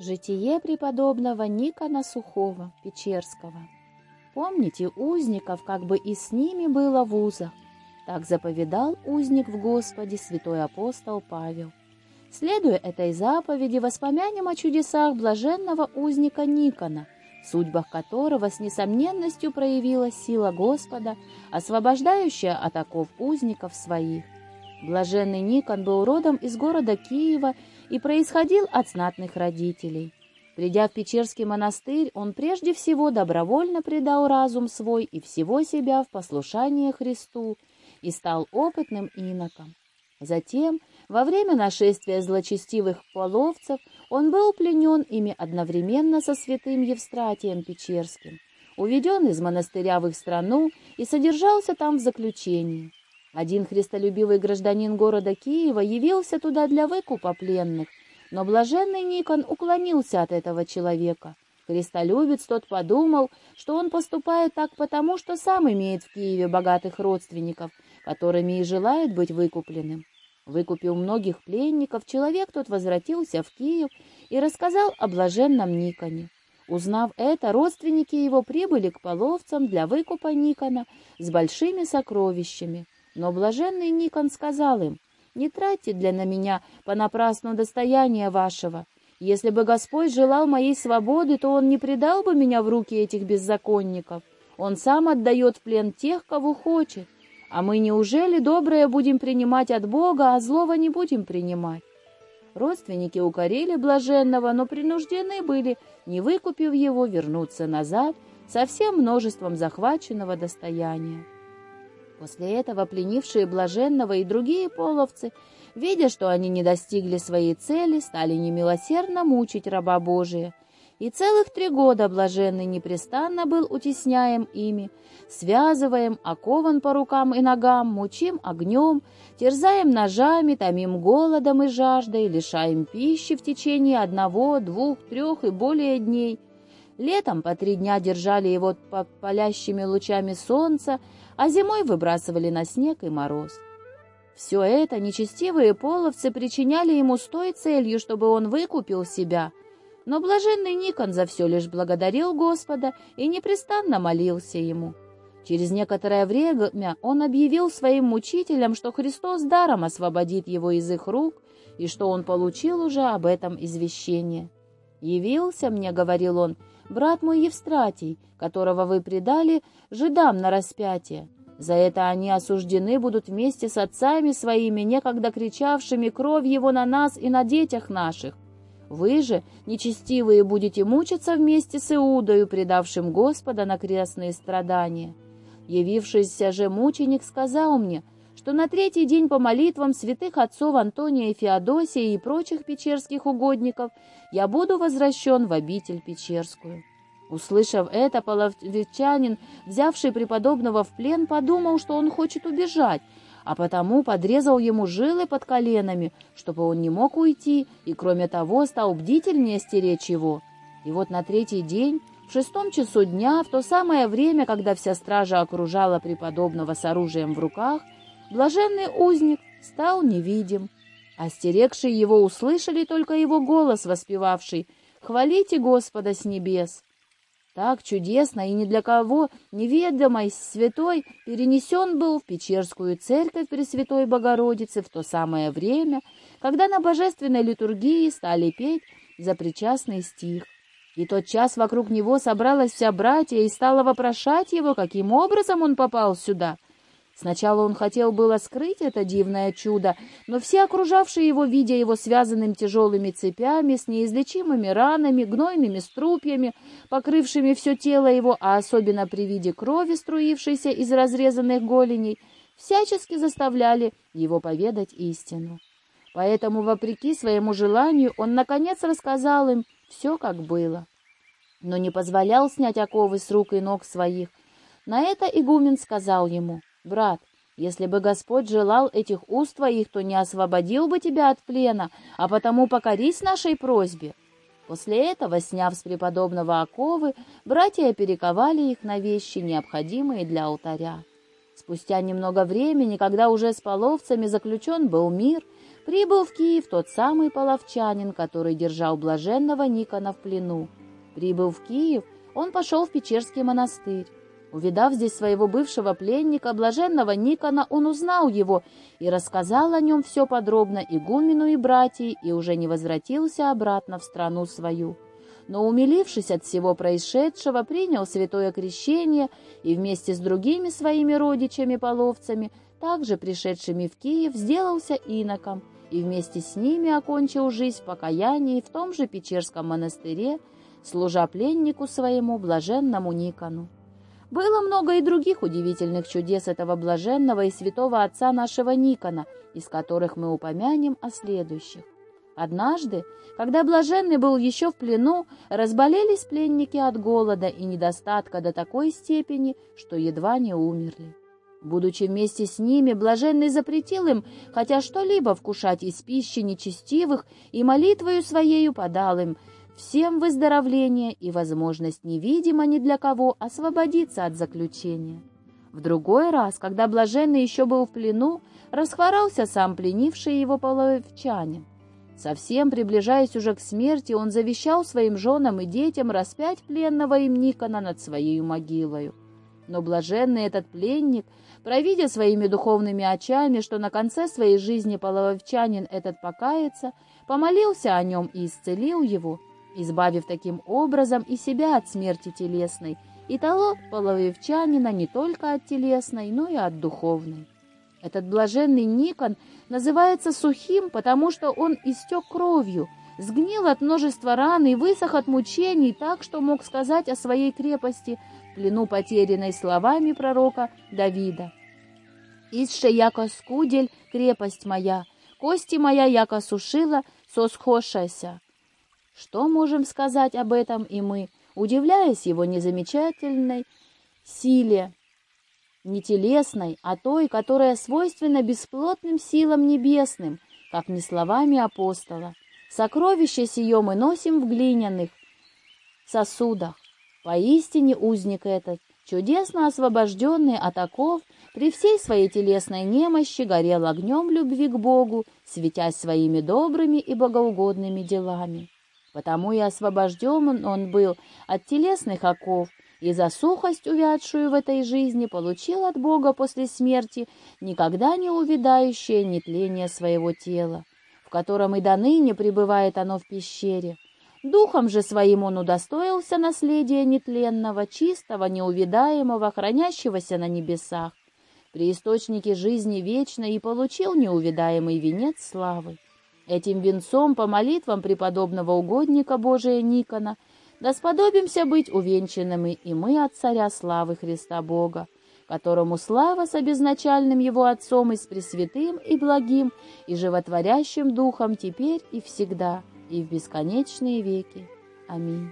Житие преподобного Никона Сухого, Печерского. Помните узников, как бы и с ними было в узах. Так заповедал узник в Господе святой апостол Павел. Следуя этой заповеди, воспомянем о чудесах блаженного узника Никона, в судьбах которого с несомненностью проявилась сила Господа, освобождающая от оков узников своих. Блаженный Никон был родом из города Киева и происходил от знатных родителей. Придя в Печерский монастырь, он прежде всего добровольно предал разум свой и всего себя в послушание Христу и стал опытным иноком. Затем, во время нашествия злочестивых половцев, он был пленен ими одновременно со святым Евстратием Печерским, уведен из монастыря в их страну и содержался там в заключении. Один христолюбивый гражданин города Киева явился туда для выкупа пленных, но блаженный Никон уклонился от этого человека. Христолюбец тот подумал, что он поступает так потому, что сам имеет в Киеве богатых родственников, которыми и желает быть выкупленным. Выкупил многих пленников, человек тот возвратился в Киев и рассказал о блаженном Никоне. Узнав это, родственники его прибыли к половцам для выкупа Никона с большими сокровищами. Но блаженный Никон сказал им, «Не тратьте для на меня понапрасну достояние вашего. Если бы Господь желал моей свободы, то Он не предал бы меня в руки этих беззаконников. Он сам отдает в плен тех, кого хочет. А мы неужели доброе будем принимать от Бога, а злого не будем принимать?» Родственники укорили блаженного, но принуждены были, не выкупив его, вернуться назад со всем множеством захваченного достояния. После этого пленившие блаженного и другие половцы, видя, что они не достигли своей цели, стали немилосердно мучить раба Божия. И целых три года блаженный непрестанно был утесняем ими, связываем, окован по рукам и ногам, мучим огнем, терзаем ножами, томим голодом и жаждой, лишаем пищи в течение одного, двух, трех и более дней. Летом по три дня держали его под палящими лучами солнца, а зимой выбрасывали на снег и мороз. Все это нечестивые половцы причиняли ему с той целью, чтобы он выкупил себя. Но блаженный Никон за все лишь благодарил Господа и непрестанно молился ему. Через некоторое время он объявил своим мучителям, что Христос даром освободит его из их рук и что он получил уже об этом извещение. «Явился мне, — говорил он, брат мой Евстратий, которого вы предали жидам на распятие. За это они осуждены будут вместе с отцами своими, некогда кричавшими кровь его на нас и на детях наших. Вы же, нечестивые, будете мучиться вместе с Иудою, предавшим Господа на крестные страдания. Явившийся же мученик сказал мне, что на третий день по молитвам святых отцов Антония и Феодосия и прочих печерских угодников я буду возвращен в обитель Печерскую». Услышав это, половчанин, взявший преподобного в плен, подумал, что он хочет убежать, а потому подрезал ему жилы под коленами, чтобы он не мог уйти, и, кроме того, стал бдительнее стеречь его. И вот на третий день, в шестом часу дня, в то самое время, когда вся стража окружала преподобного с оружием в руках, блаженный узник стал невидим. Остерегшие его услышали только его голос, воспевавший «Хвалите Господа с небес!» Так чудесно и ни для кого неведомой святой перенесен был в Печерскую церковь Пресвятой Богородицы в то самое время, когда на божественной литургии стали петь за причастный стих. И тот час вокруг него собралась вся братья и стала вопрошать его, каким образом он попал сюда — Сначала он хотел было скрыть это дивное чудо, но все окружавшие его, видя его связанным тяжелыми цепями, с неизлечимыми ранами, гнойными струпьями, покрывшими все тело его, а особенно при виде крови, струившейся из разрезанных голеней, всячески заставляли его поведать истину. Поэтому, вопреки своему желанию, он, наконец, рассказал им все, как было, но не позволял снять оковы с рук и ног своих. На это игумен сказал ему — Брат, если бы Господь желал этих уст твоих, то не освободил бы тебя от плена, а потому покорись нашей просьбе». После этого, сняв с преподобного оковы, братья перековали их на вещи, необходимые для алтаря. Спустя немного времени, когда уже с половцами заключен был мир, Прибыл в Киев тот самый половчанин, который держал блаженного Никона в плену. Прибыл в Киев, он пошел в Печерский монастырь. Увидав здесь своего бывшего пленника, блаженного Никона, он узнал его и рассказал о нем все подробно игумену и братьям, и уже не возвратился обратно в страну свою. Но, умилившись от всего происшедшего, принял святое крещение и вместе с другими своими родичами-половцами, также пришедшими в Киев, сделался иноком, и вместе с ними окончил жизнь в покаянии в том же Печерском монастыре, служа пленнику своему блаженному Никону. Было много и других удивительных чудес этого блаженного и святого отца нашего Никона, из которых мы упомянем о следующих. Однажды, когда блаженный был еще в плену, разболелись пленники от голода и недостатка до такой степени, что едва не умерли. Будучи вместе с ними, блаженный запретил им хотя что-либо вкушать из пищи нечестивых и молитвою своею подал им – всем выздоровление и возможность невидимо ни для кого освободиться от заключения. В другой раз, когда блаженный еще был в плену, расхворался сам пленивший его половчанин. Совсем приближаясь уже к смерти, он завещал своим женам и детям распять пленного им Никона над своей могилою. Но блаженный этот пленник, провидя своими духовными очами, что на конце своей жизни половчанин этот покается, помолился о нем и исцелил его, избавив таким образом и себя от смерти телесной, и того половевчанина не только от телесной, но и от духовной. Этот блаженный Никон называется сухим, потому что он истек кровью, сгнил от множества ран и высох от мучений так, что мог сказать о своей крепости, плену потерянной словами пророка Давида. «Исше яко скудель, крепость моя, кости моя яко сушила, сосхошася». Что можем сказать об этом и мы, удивляясь его незамечательной силе, не телесной, а той, которая свойственна бесплотным силам небесным, как не словами апостола. Сокровище сие мы носим в глиняных сосудах. Поистине узник этот, чудесно освобожденный от оков, при всей своей телесной немощи горел огнем любви к Богу, светясь своими добрыми и богоугодными делами. Потому и освобожден он был от телесных оков, и за сухость, увядшую в этой жизни, получил от Бога после смерти никогда не увядающее нетление своего тела, в котором и до ныне пребывает оно в пещере. Духом же своим он удостоился наследия нетленного, чистого, неувидаемого, хранящегося на небесах, при источнике жизни вечной и получил неувидаемый венец славы. Этим венцом по молитвам преподобного угодника Божия Никона да сподобимся быть увенчанными и мы от Царя Славы Христа Бога, которому слава с обезначальным Его Отцом и с Пресвятым и Благим и Животворящим Духом теперь и всегда и в бесконечные веки. Аминь.